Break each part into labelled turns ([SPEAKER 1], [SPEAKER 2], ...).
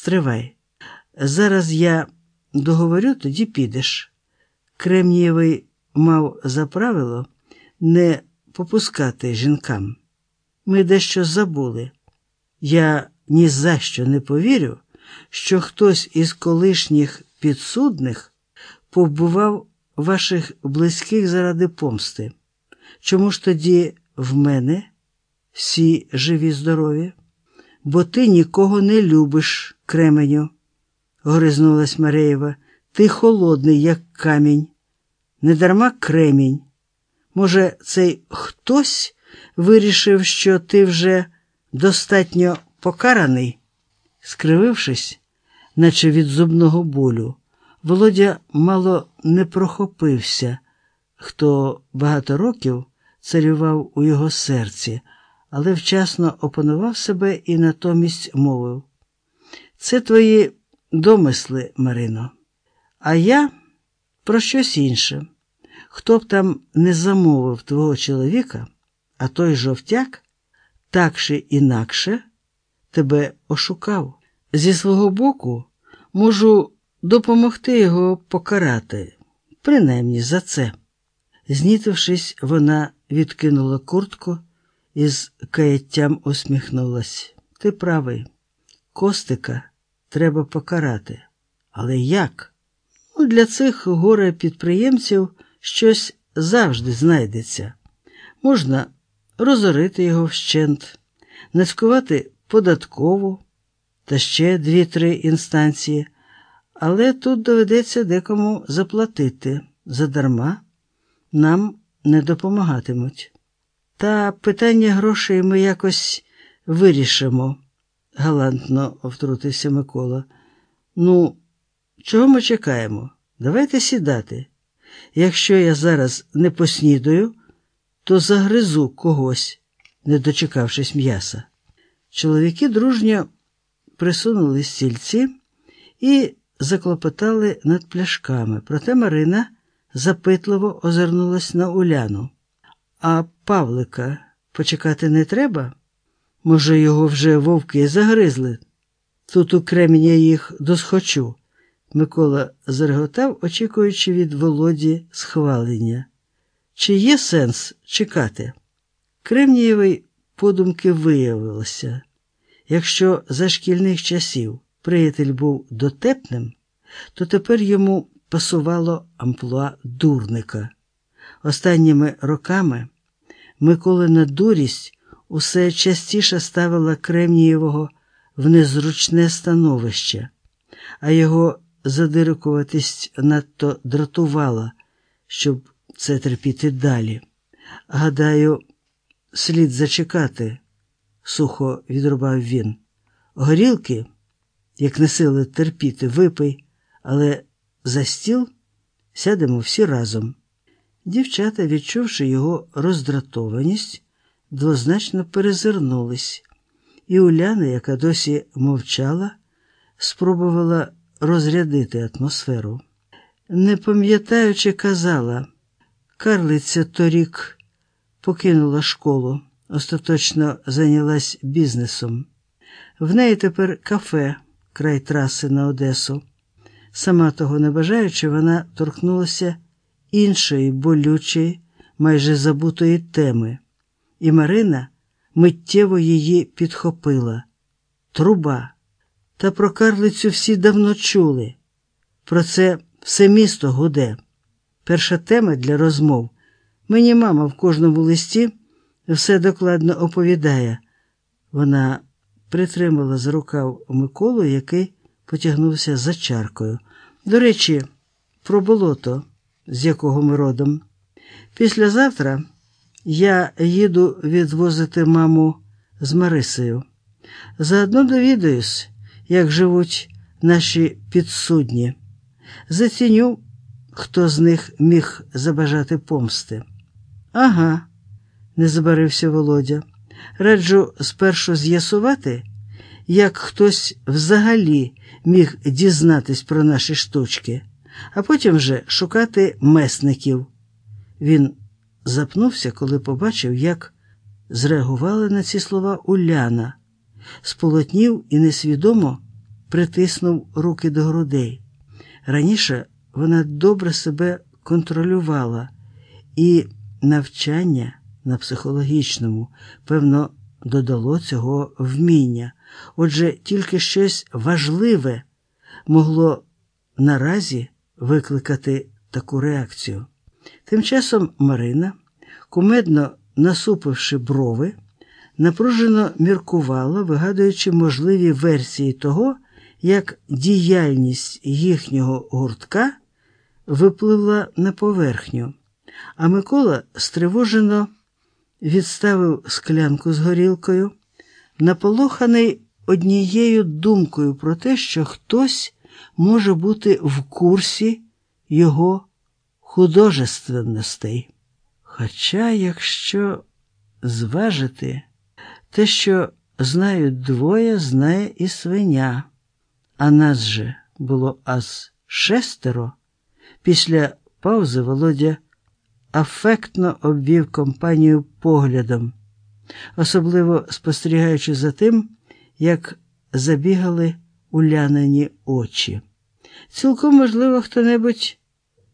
[SPEAKER 1] Стривай. Зараз я договорю, тоді підеш. Кремнієвий мав за правило не попускати жінкам. Ми дещо забули. Я ні за що не повірю, що хтось із колишніх підсудних побував ваших близьких заради помсти. Чому ж тоді в мене всі живі, здорові? Бо ти нікого не любиш, кременю, гризнулась Мареєва. Ти холодний, як камінь, недарма кремінь. Може, цей хтось вирішив, що ти вже достатньо покараний? Скривившись, наче від зубного болю, Володя мало не прохопився, хто багато років царював у його серці, але вчасно опанував себе і натомість мовив. Це твої домисли, Марино, а я про щось інше. Хто б там не замовив твого чоловіка, а той жовтяк так чи інакше тебе ошукав. Зі свого боку можу допомогти його покарати, принаймні за це. Знітившись, вона відкинула куртку і з каяттям усміхнулась. Ти правий, Костика треба покарати. Але як? Ну, Для цих горе підприємців щось завжди знайдеться. Можна розорити його вщент, нацькувати податкову та ще дві-три інстанції, але тут доведеться декому заплатити задарма, нам не допомагатимуть. Та питання грошей ми якось вирішимо, галантно втрутився Микола. Ну, чого ми чекаємо? Давайте сідати. Якщо я зараз не поснідаю, то загризу когось, не дочекавшись м'яса. Чоловіки дружньо присунули стільці і заклопотали над пляшками, проте Марина запитливо озирнулась на Уляну. А Павлика почекати не треба? Може, його вже вовки загризли? Тут у креміння їх досхочу. Микола зареготав, очікуючи від Володі схвалення. Чи є сенс чекати? Кремнієвий подумки виявилося. Якщо за шкільних часів приятель був дотепним, то тепер йому пасувало амплуа дурника. Останніми роками Миколина дурість усе частіше ставила Кремнієвого в незручне становище, а його задирикуватість надто дратувала, щоб це терпіти далі. Гадаю, слід зачекати, сухо відрубав він. Горілки, як не сили терпіти, випий, але за стіл сядемо всі разом. Дівчата, відчувши його роздратованість, двозначно перезирнулись, і Уляна, яка досі мовчала, спробувала розрядити атмосферу. Не пам'ятаючи, казала, карлиця торік покинула школу, остаточно зайнялась бізнесом. В неї тепер кафе край траси на Одесу. Сама того не бажаючи, вона торкнулася іншої болючої, майже забутої теми, і Марина миттєво її підхопила. Труба. Та про карлицю всі давно чули. Про це все місто гуде. Перша тема для розмов. Мені мама в кожному листі все докладно оповідає. Вона притримала за рукав Миколу, який потягнувся за чаркою. До речі, про болото, з якого ми родом. Післязавтра я їду відвозити маму з Марисею. Заодно довідаюсь, як живуть наші підсудні. Заціню, хто з них міг забажати помсти. Ага, не забарився Володя. Раджу спершу з'ясувати, як хтось взагалі міг дізнатись про наші штучки, а потім вже шукати месників. Він запнувся, коли побачив, як зреагувала на ці слова Уляна, сполотнів і несвідомо притиснув руки до грудей. Раніше вона добре себе контролювала, і навчання на психологічному, певно, додало цього вміння. Отже, тільки щось важливе могло наразі викликати таку реакцію. Тим часом Марина, кумедно насупивши брови, напружено міркувала, вигадуючи можливі версії того, як діяльність їхнього гуртка випливла на поверхню, а Микола стривожено відставив склянку з горілкою, наполоханий однією думкою про те, що хтось може бути в курсі його художественностей. Хоча, якщо зважити те, що знають двоє, знає і свиня, а нас же було аж шестеро. Після паузи Володя афектно обвів компанію поглядом, особливо спостерігаючи за тим, як забігали улянині очі. Цілком можливо, хто-небудь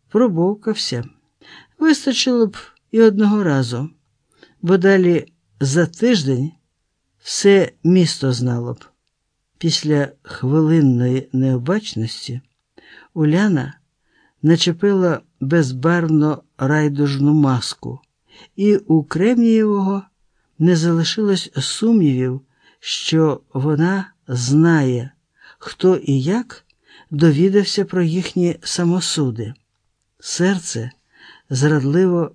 [SPEAKER 1] пробовкався. Вистачило б і одного разу, бо далі за тиждень все місто знало б. Після хвилинної необачності Уляна начепила безбарвно райдужну маску, і у Кремнієвого не залишилось сумнівів, що вона знає, хто і як довідався про їхні самосуди. Серце зрадливо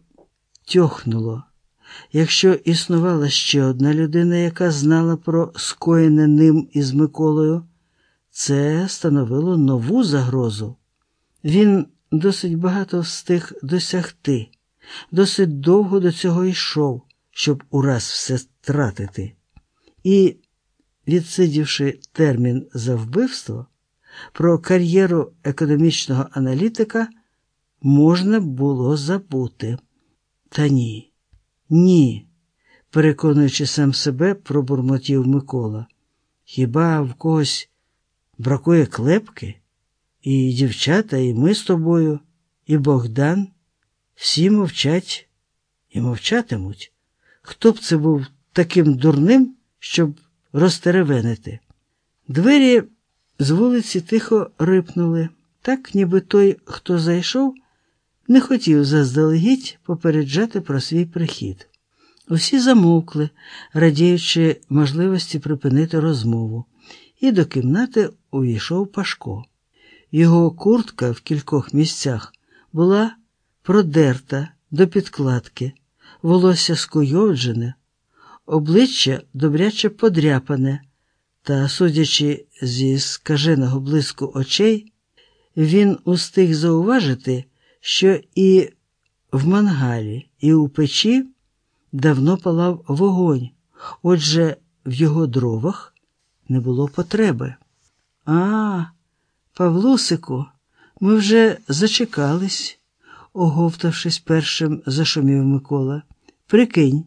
[SPEAKER 1] тьохнуло. Якщо існувала ще одна людина, яка знала про скоєне ним із Миколою, це становило нову загрозу. Він досить багато встиг досягти, досить довго до цього йшов, щоб ураз все втратити. І, відсидівши термін за вбивство, про кар'єру економічного аналітика можна було забути. Та ні, ні, переконуючи сам себе, пробурмотів Микола. Хіба в когось бракує клепки? І дівчата, і ми з тобою, і Богдан всі мовчать і мовчатимуть. Хто б це був таким дурним, щоб розтеревенити? Двері з вулиці тихо рипнули, так, ніби той, хто зайшов, не хотів заздалегідь попереджати про свій прихід. Усі замовкли, радіючи можливості припинити розмову, і до кімнати увійшов Пашко. Його куртка в кількох місцях була продерта до підкладки, волосся скуйовджене, обличчя добряче подряпане, та, судячи зі скаженого блиску очей, він устиг зауважити, що і в мангалі, і у печі давно палав вогонь, отже, в його дровах не було потреби. А, Павлусику, ми вже зачекались, оговтавшись першим, зашумів Микола. Прикинь,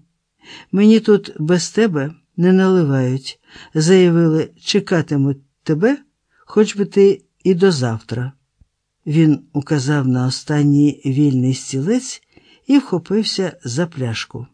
[SPEAKER 1] мені тут без тебе не наливають. Заявили, чекатимуть тебе, хоч би ти і до завтра. Він указав на останній вільний стілець і вхопився за пляшку.